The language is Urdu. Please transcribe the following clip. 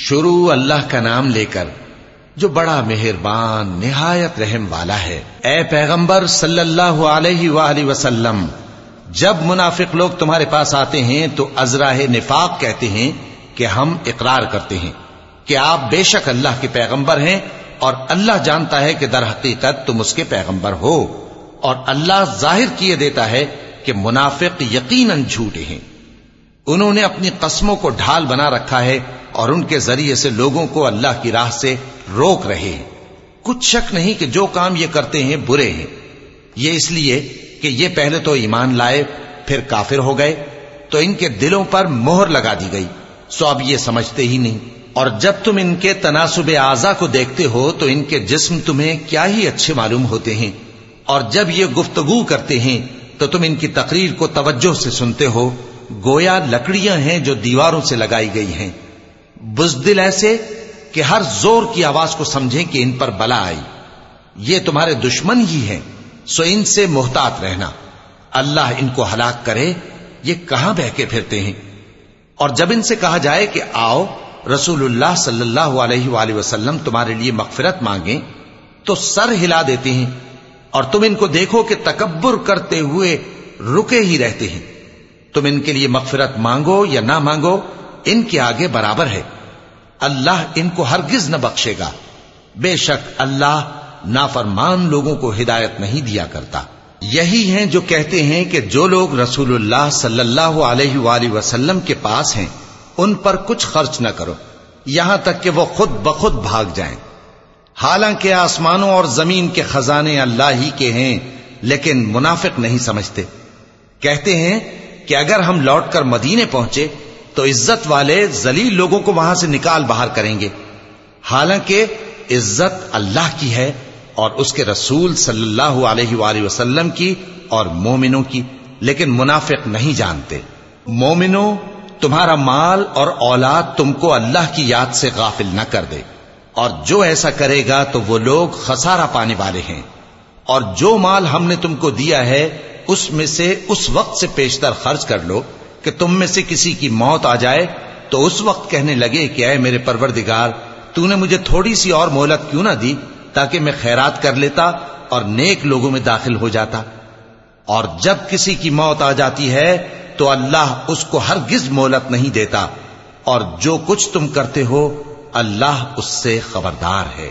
شروع اللہ کا نام لے کر، جو بڑا مہربان، نہایت رحم والا ہے۔ اے پیغمبر صلی اللہ علیہ وآلہ وسلم، جب منافق لوگ تمہارے پاس آتے ہیں تو ازراہ نفاق کہتے ہیں کہ ہم اقرار کرتے ہیں کہ آپ بے شک اللہ کے پیغمبر ہیں اور اللہ جانتا ہے کہ در حقیقت تم اس کے پیغمبر ہو۔ اور اللہ ظاہر کیے دیتا ہے کہ منافق یقیناً جھوٹے ہیں۔ انہوں نے اپنی قسموں کو ڈھال بنا رکھا ہے اور ان کے ذریعے سے لوگوں کو اللہ کی راہ سے روک رہے ہیں۔ کچھ شک نہیں کہ جو کام یہ کرتے ہیں برے ہیں۔ یہ اس لیے کہ یہ پہلے تو ایمان لائے، پھر کافر ہو گئے، تو ان کے دلوں پر مہر لگا دی گئی۔ سو اب یہ سمجھتے ہی نہیں۔ اور جب تم ان کے تناسب اعضا کو دیکھتے ہو، تو ان کے جسم تمہیں کیا ہی اچھے معلوم ہوتے ہیں۔ اور جب یہ گفتگو کرتے ہیں، تو تم ان کی تقریر کو توجہ سے سنتے ہو۔ گویا لکڑیاں ہیں جو دیواروں سے لگائی گئی ہیں۔ بزدل ایسے کہ ہر زور کی آواز کو سمجھیں کہ ان پر بلا آئی۔ یہ تمہارے دشمن ہی ہیں، سو ان سے محتاط رہنا۔ اللہ ان کو ہلاک کرے، یہ کہاں بہ کے پھرتے ہیں؟ اور جب ان سے کہا جائے کہ آؤ، رسول اللہ صلی اللہ علیہ وآلہ وسلم تمہارے لیے مغفرت مانگیں، تو سر ہلا دیتے ہیں۔ اور تم ان کو دیکھو کہ تکبر کرتے ہوئے رکے ہی رہتے ہیں۔ تم ان کے لیے مغفرت مانگو یا نہ مانگو، ان کے آگے برابر ہے۔ اللہ ان کو ہرگز نہ بخشے گا۔ بے شک اللہ نافرمان لوگوں کو ہدایت نہیں دیا کرتا۔ یہی ہیں جو کہتے ہیں کہ جو لوگ رسول اللہ صلی اللہ علیہ وآلہ وسلم کے پاس ہیں، ان پر کچھ خرچ نہ کرو۔ یہاں تک کہ وہ خود بخود بھاگ جائیں۔ حالانکہ آسمانوں اور زمین کے خزانے اللہ ہی کے ہیں، لیکن منافق نہیں سمجھتے۔ کہتے ہیں کہ اگر ہم لوٹ کر مدینے پہنچے تو عزت والے زلیل لوگوں کو وہاں سے نکال باہر کریں گے۔ حالانکہ عزت اللہ کی ہے اور اس کے رسول صلی اللہ علیہ وآلہ وسلم کی اور مومنوں کی، لیکن منافق نہیں جانتے۔ مومنوں، تمہارا مال اور اولاد تم کو اللہ کی یاد سے غافل نہ کر دے۔ اور جو ایسا کرے گا تو وہ لوگ خسارہ پانے والے ہیں۔ اور جو مال ہم نے تم کو دیا ہے، اس میں سے اس وقت سے پیشتر خرچ کر لو۔ کہ تم میں سے کسی کی موت آ جائے تو اس وقت کہنے لگے کہ اے میرے پروردگار، تو نے مجھے تھوڑی سی اور مہلت کیوں نہ دی تاکہ میں خیرات کر لیتا اور نیک لوگوں میں داخل ہو جاتا؟ اور جب کسی کی موت آ جاتی ہے تو اللہ اس کو ہرگز مولت نہیں دیتا اور جو کچھ تم کرتے ہو، اللہ اس سے خبردار ہے۔